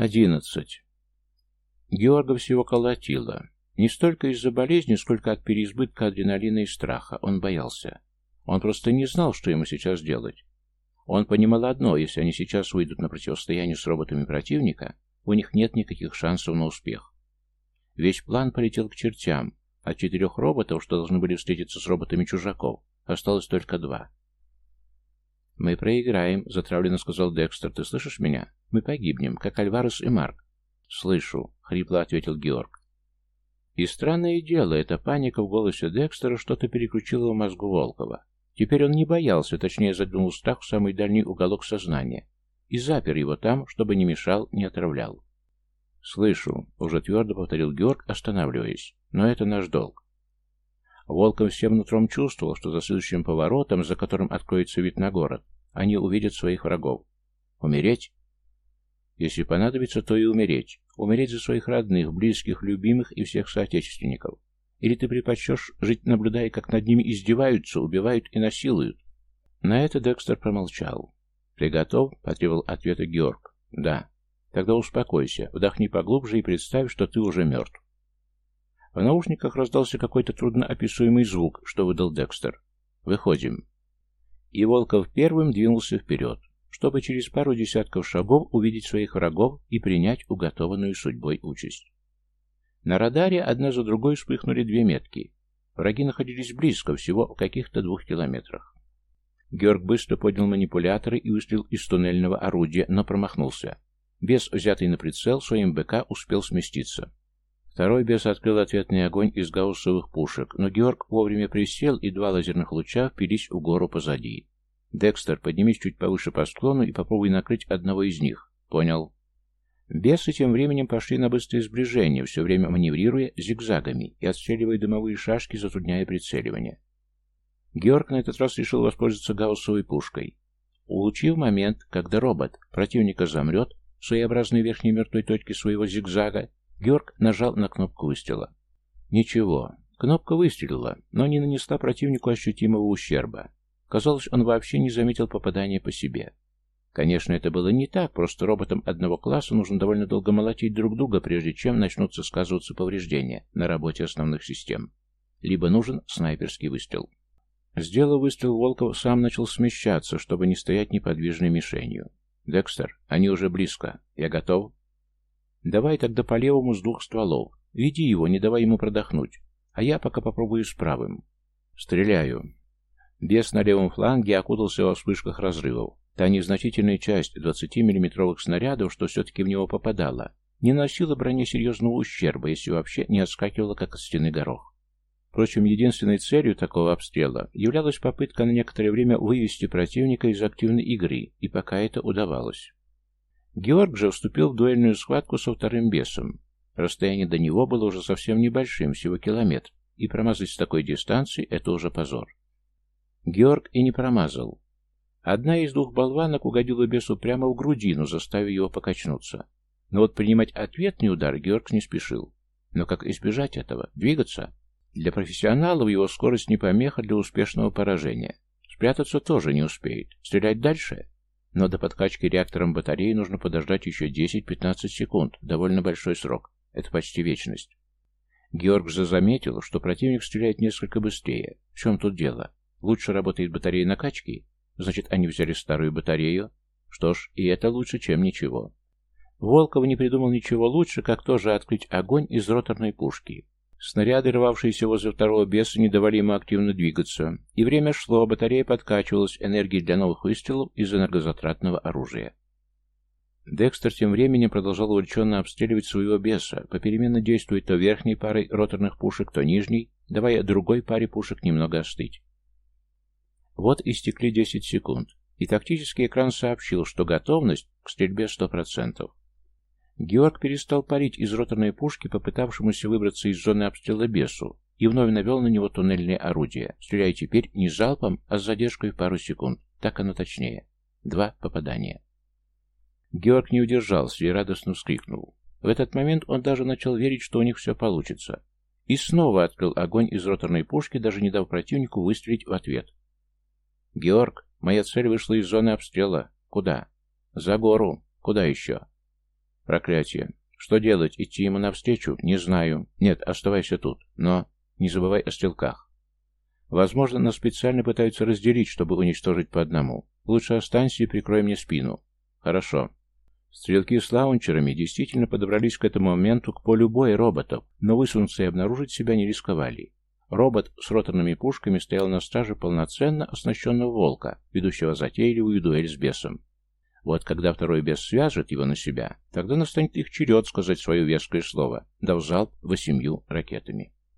Одиннадцать. Георга всего колотило. Не столько из-за болезни, сколько от переизбытка адреналина и страха. Он боялся. Он просто не знал, что ему сейчас делать. Он понимал одно, если они сейчас выйдут на противостояние с роботами противника, у них нет никаких шансов на успех. Весь план полетел к чертям. От четырех роботов, что должны были встретиться с роботами чужаков, осталось только два. «Мы проиграем», — затравленно сказал Декстер. «Ты слышишь меня? Мы погибнем, как Альварес и Марк». «Слышу», — хрипло ответил Георг. И странное дело, эта паника в голосе Декстера что-то переключила в мозгу Волкова. Теперь он не боялся, точнее задвинул страх в самый дальний уголок сознания и запер его там, чтобы не мешал, не отравлял. «Слышу», — уже твердо повторил Георг, останавливаясь, — «но это наш долг». Волков всем нутром чувствовал, что за следующим поворотом, за которым откроется вид на город, они увидят своих врагов. Умереть? Если понадобится, то и умереть. Умереть за своих родных, близких, любимых и всех соотечественников. Или ты предпочтешь жить, наблюдая, как над ними издеваются, убивают и насилуют? На это Декстер промолчал. «Ты готов?» — потребовал ответа Георг. «Да». «Тогда успокойся, вдохни поглубже и представь, что ты уже мертв». В наушниках раздался какой-то трудноописуемый звук, что выдал Декстер. «Выходим». И Волков первым двинулся вперед, чтобы через пару десятков шагов увидеть своих врагов и принять уготованную судьбой участь. На радаре одна за другой вспыхнули две метки. Враги находились близко, всего в каких-то двух километрах. Георг быстро поднял манипуляторы и выстрелил из туннельного орудия, но промахнулся. Бес, взятый на прицел, своим БК успел сместиться. Второй бес открыл ответный огонь из гауссовых пушек, но Георг вовремя присел, и два лазерных луча впились в гору позади. «Декстер, поднимись чуть повыше по склону и попробуй накрыть одного из них». «Понял». Бесы тем временем пошли на быстрое сближение, все время маневрируя зигзагами и отстреливая дымовые шашки, затрудняя прицеливание. Георг на этот раз решил воспользоваться гауссовой пушкой. Улучив момент, когда робот противника замрет в своеобразной верхней мертвой точке своего зигзага, Георг нажал на кнопку выстрела. Ничего, кнопка выстрелила, но не нанесла противнику ощутимого ущерба. Казалось, он вообще не заметил попадания по себе. Конечно, это было не так, просто роботам одного класса нужно довольно долго молотить друг друга, прежде чем начнутся сказываться повреждения на работе основных систем. Либо нужен снайперский выстрел. Сделав выстрел, Волков сам начал смещаться, чтобы не стоять неподвижной мишенью. «Декстер, они уже близко. Я готов?» «Давай тогда по левому с двух стволов. Веди его, не давай ему продохнуть. А я пока попробую с правым. Стреляю». Бес на левом фланге окутался во вспышках разрывов. Та незначительная часть 20-миллиметровых снарядов, что все-таки в него попадала, не носила броне серьезного ущерба, если вообще не отскакивала, как от стены горох. Впрочем, единственной целью такого обстрела являлась попытка на некоторое время вывести противника из активной игры, и пока это удавалось. Георг же вступил в дуэльную схватку со вторым бесом. Расстояние до него было уже совсем небольшим, всего километр, и промазать с такой дистанции – это уже позор. Георг и не промазал. Одна из двух болванок угодила бесу прямо в грудину, заставив его покачнуться. Но вот принимать ответный удар Георг не спешил. Но как избежать этого? Двигаться? Для профессионалов его скорость не помеха для успешного поражения. Спрятаться тоже не успеет. Стрелять дальше? Но до подкачки реактором батареи нужно подождать еще 10-15 секунд. Довольно большой срок. Это почти вечность. Георг же заметил, что противник стреляет несколько быстрее. В чем тут дело? Лучше работает батарея накачки? Значит, они взяли старую батарею? Что ж, и это лучше, чем ничего. Волков не придумал ничего лучше, как тоже открыть огонь из роторной пушки. Снаряды, рвавшиеся возле второго беса, не давали ему активно двигаться, и время шло, батарея подкачивалась энергией для новых выстрелов из энергозатратного оружия. Декстер тем временем продолжал увлеченно обстреливать своего беса, попеременно действуя то верхней парой роторных пушек, то нижней, давая другой паре пушек немного остыть. Вот истекли 10 секунд, и тактический экран сообщил, что готовность к стрельбе 100%. Георг перестал парить из роторной пушки, попытавшемуся выбраться из зоны обстрела бесу, и вновь навел на него туннельное орудие, стреляя теперь не залпом, а с задержкой в пару секунд. Так оно точнее. Два попадания. Георг не удержался и радостно вскрикнул. В этот момент он даже начал верить, что у них все получится. И снова открыл огонь из роторной пушки, даже не дав противнику выстрелить в ответ. «Георг, моя цель вышла из зоны обстрела. Куда?» «За гору. Куда еще?» Проклятие. Что делать? Идти ему навстречу? Не знаю. Нет, оставайся тут. Но не забывай о стрелках. Возможно, нас специально пытаются разделить, чтобы уничтожить по одному. Лучше останься и прикрой мне спину. Хорошо. Стрелки с лаунчерами действительно подобрались к этому моменту к полю боя роботов, но высунуться и обнаружить себя не рисковали. Робот с роторными пушками стоял на страже полноценно оснащенного волка, ведущего затейливую дуэль с бесом. Вот когда второй бес свяжет его на себя, тогда настанет их черед сказать свое веское слово, дав залп восемью ракетами.